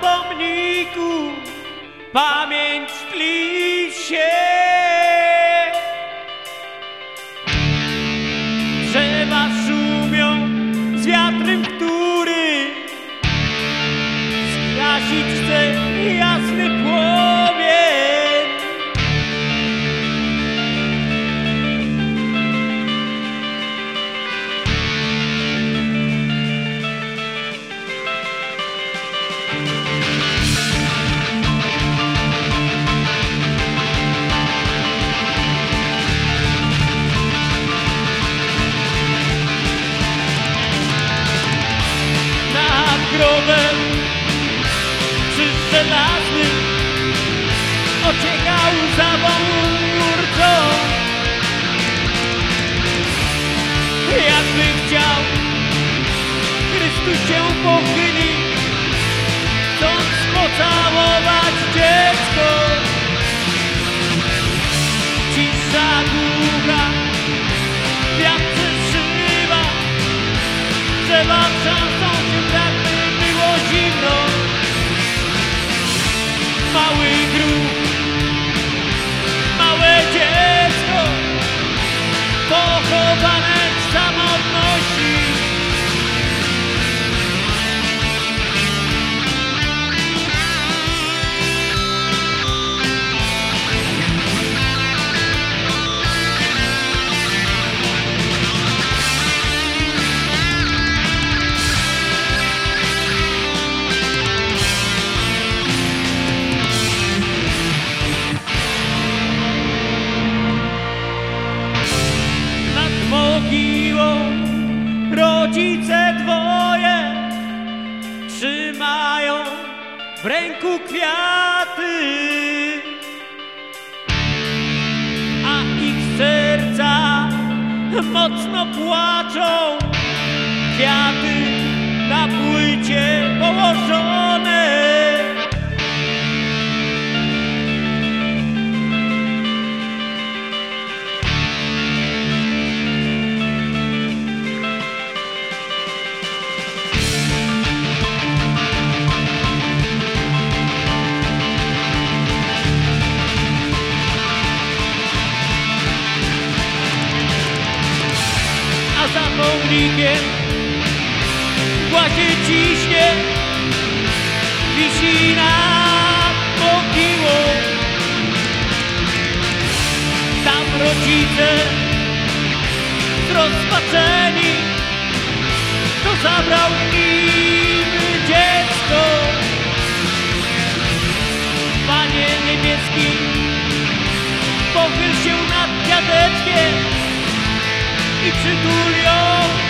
pomniku pamięć tli się. Drzewa szumią z wiatrem, który zgasić chce jasny przy żelaznym ociekał łzawą urcą jakby chciał Chrystus się pochylić chcąc pocałować dziecko. Cisza długa wiatr przeszywa drzewa trzęsą Mały grób, małe dziecko rodzice dwoje trzymają w ręku kwiaty, a ich serca mocno płaczą. Kwiaty na płycie położone. Za pomnikiem właśnie ciśnie, wisi nad mogiłą. Tam rodzice zrozpaczeni, to zabrał im dziecko. Panie niebieski, pochyl się nad dziadeczkiem i przytul ją